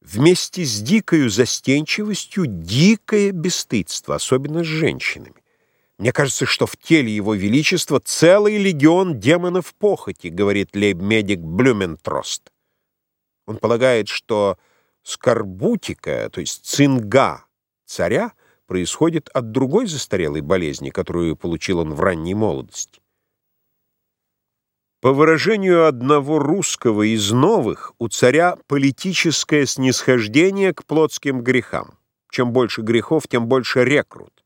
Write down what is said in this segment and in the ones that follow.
Вместе с дикою застенчивостью дикое бесстыдство, особенно с женщинами. Мне кажется, что в теле его величества целый легион демонов похоти, говорит лейб-медик Блюментрост. Он полагает, что скорбутика, то есть цинга царя, происходит от другой застарелой болезни, которую получил он в ранней молодости. По выражению одного русского из новых, у царя политическое снисхождение к плотским грехам. Чем больше грехов, тем больше рекрут.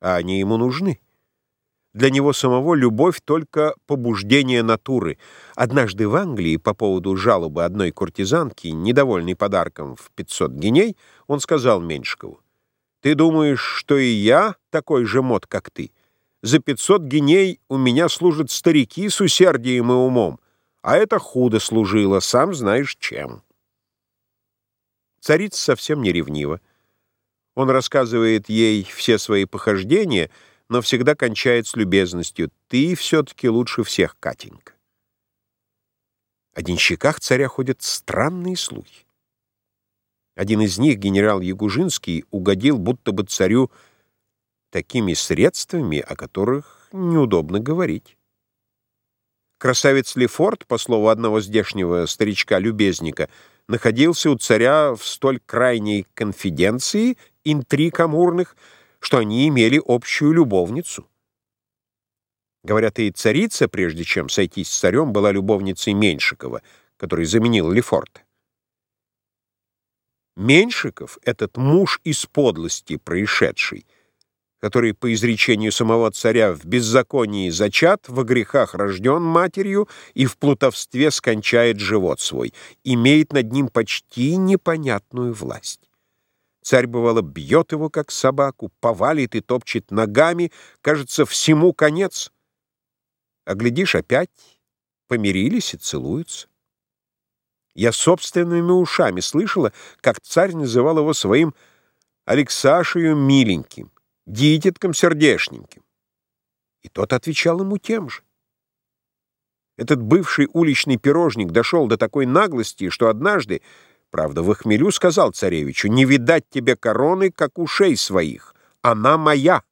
А они ему нужны. Для него самого любовь только побуждение натуры. Однажды в Англии по поводу жалобы одной куртизанки, недовольной подарком в 500 геней, он сказал Меньшикову, «Ты думаешь, что и я такой же мод, как ты?» За пятьсот геней у меня служат старики с усердием и умом, а это худо служило, сам знаешь чем. Царица совсем не ревнива. Он рассказывает ей все свои похождения, но всегда кончает с любезностью. «Ты все-таки лучше всех, Катенька». О денщиках царя ходят странные слухи. Один из них, генерал Ягужинский, угодил будто бы царю такими средствами, о которых неудобно говорить. Красавец Лефорт, по слову одного здешнего старичка-любезника, находился у царя в столь крайней конфиденции, интриг амурных, что они имели общую любовницу. Говорят, и царица, прежде чем сойтись с царем, была любовницей Меньшикова, который заменил Лефорта. Меньшиков, этот муж из подлости происшедший, который, по изречению самого царя, в беззаконии зачат, во грехах рожден матерью и в плутовстве скончает живот свой, имеет над ним почти непонятную власть. Царь, бывало, бьет его, как собаку, повалит и топчет ногами, кажется, всему конец. А глядишь, опять помирились и целуются. Я собственными ушами слышала, как царь называл его своим Алексашею миленьким дитятком сердешненьким. И тот отвечал ему тем же. Этот бывший уличный пирожник дошел до такой наглости, что однажды, правда, в хмелю сказал царевичу, «Не видать тебе короны, как ушей своих, она моя».